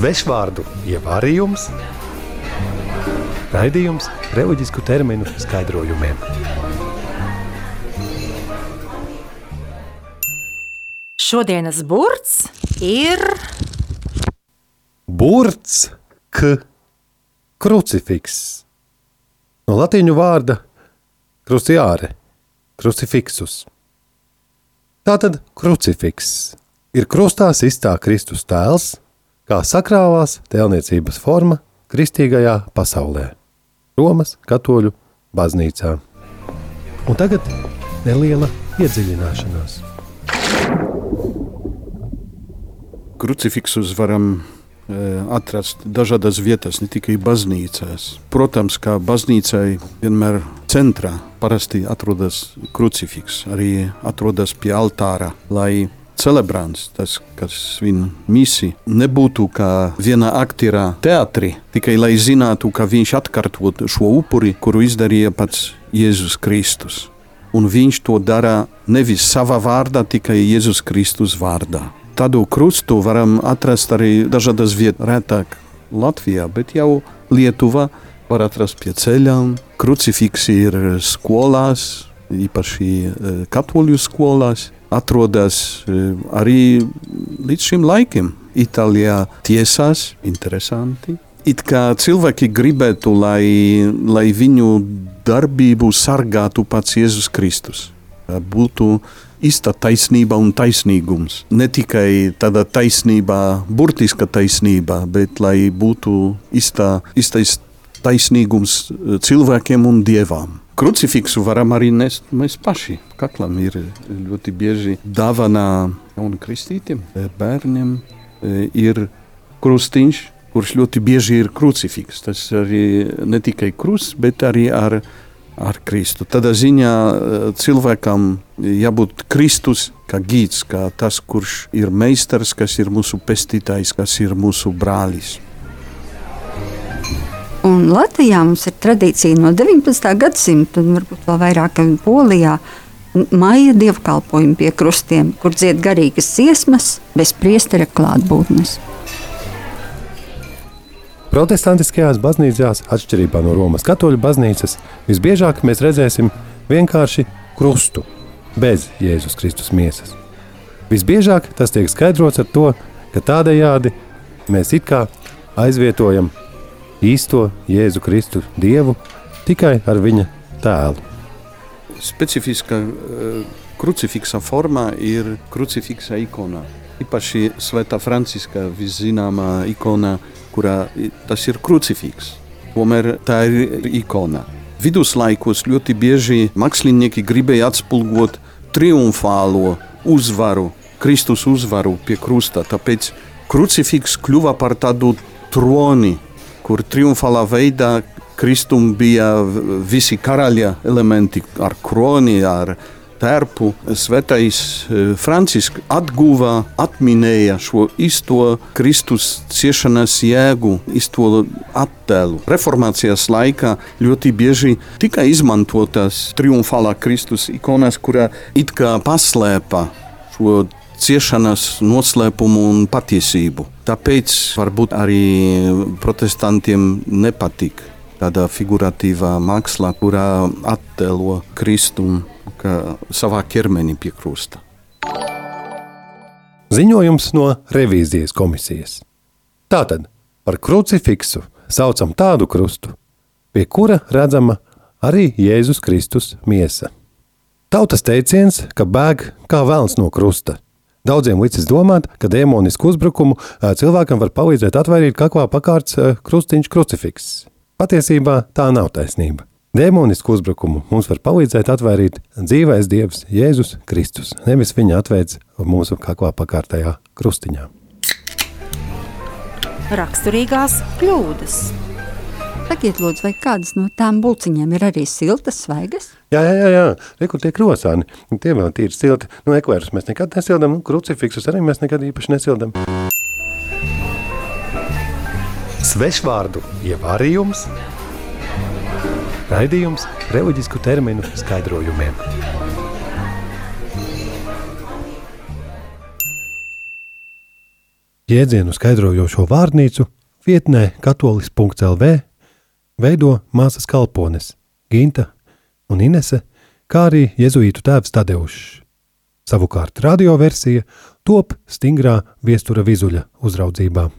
Svešvārdu ievārījums, raidījums reliģisku terminu skaidrojumiem. Šodienas burts ir Burts, k, krucifiks. No latīņu vārda kruciāre, krucifixus. Tātad krucifiks ir krustā sistā Kristus tēls, kā sakrālās tēlniecības forma kristīgajā pasaulē, Romas katoļu baznīcā. Un tagad neliela iedziļināšanās. Krucifiksus varam e, atrast dažādās vietās, ne tikai baznīcās. Protams, kā baznīcai vienmēr centrā parasti atrodas krucifiks, arī atrodas pie altāra, lai celebrants, tas, kas svin misi, nebūtu kā vienā aktierā teātrī, tikai lai zinātu, ka viņš atkārtot šo upuri, kuru izdarīja pats Jēzus Kristus. Un viņš to dara nevis savā vārdā, tikai Jēzus Kristus vārdā. Tādu krustu varam atrast arī dažādas vietās, retāk Latvijā, bet jau Lietuvā var atrast pie ceļām. Krucifiksi ir skolās, īpaši eh, katoļu skolās atrodas e, arī līdz šim laikam. Itālijā tiesās interesanti. It kā cilvēki gribētu, lai, lai viņu darbību sargātu pats Jēzus Kristus. Būtu īsta taisnība un taisnīgums. Ne tikai tāda taisnība, burtiska taisnība, bet lai būtu īsta, īstais taisnīgums cilvēkiem un dievam. Krucifiksu varam arī nest mēs paši. Katram ir ļoti bieži dāvana jaunam kristītim, bērniem ir krustiņš, kurš ļoti bieži ir krucifiks. Tas arī ne tikai krusts, bet arī ar, ar Kristu. Tādā ziņā cilvēkam jābūt Kristus kā gīds, kā tas, kurš ir meistars, kas ir mūsu pestītājs, kas ir mūsu brālis. Un Latvijā mums ir tradīcija no 19. gadsimta, un varbūt vēl vairāk Polijā, maija dievkalpojumi pie krustiem, kur dzied garīgas dziesmas bez priestera klātbūtnes. Protestantiskajās baznīcās, atšķirībā no Romas katoļu baznīcas, visbiežāk mēs redzēsim vienkārši krustu, bez Jēzus Kristus miesas. Visbiežāk tas tiek skaidrots ar to, ka tādējādi mēs it kā aizvietojam īsto Jēzu Kristu Dievu tikai ar viņa tēlu. Specifiska uh, krucifiksa formā ir krucifiksa ikona. Īpaši Svētā Franciska viszināmā ikona, kurā tas ir krucifiks. Tomēr tā ir ikona. Viduslaikos ļoti bieži mākslinieki gribēja atspulgot triumfālo uzvaru, Kristus uzvaru pie krusta. Tāpēc krucifiks kļuva par tādu troni, kur triumfālā veidā Kristum bija visi karaļa elementi ar kroni, ar tērpu. Svētais e, Francisks atguva, atminēja šo īsto Kristus ciešanas jēgu, īsto attēlu. Reformācijas laikā ļoti bieži tika izmantotas triumfālā Kristus ikonas, kurā it kā paslēpa šo ciešanas noslēpumu un patiesību. Tāpēc varbūt arī protestantiem nepatīk tāda figuratīvā māksla, kurā attēlo Kristu savā ķermenī pie krusta. Ziņojums no revīzijas komisijas. Tātad par krucifiksu saucam tādu krustu, pie kura redzama arī Jēzus Kristus miesa. Tautas teiciens, ka bēg kā vēlns no krusta – Daudziem licis domāt, ka demonisku uzbrukumu cilvēkam var palīdzēt atvairīt kaklā pakārts krustiņš krucifiks. Patiesībā tā nav taisnība. Demonisku uzbrukumu mums var palīdzēt atvairīt dzīvais Dievs Jēzus Kristus, nevis viņa atveids mūsu kaklā pakārtajā krustiņā. Raksturīgās kļūdas. Sakiet, lūdzu, vai kādas no tām būciņām ir arī siltas, svaigas? Jā, jā, jā, jā. Rekur tie krosāni, tie vēl tīri silti. Nu, ekvērus mēs nekad nesildam, nu, krucifiksus arī mēs nekad īpaši nesildam. Svešvārdu ievārījums, raidījums reliģisku terminu skaidrojumiem. Jēdzienu skaidrojošo vārnīcu vietnē katolis.lv veido māsas kalpones Ginta un Inese, kā arī jezuītu tēvs Tadeušs. Savukārt radioversija top stingrā viestura vizuļa uzraudzībā.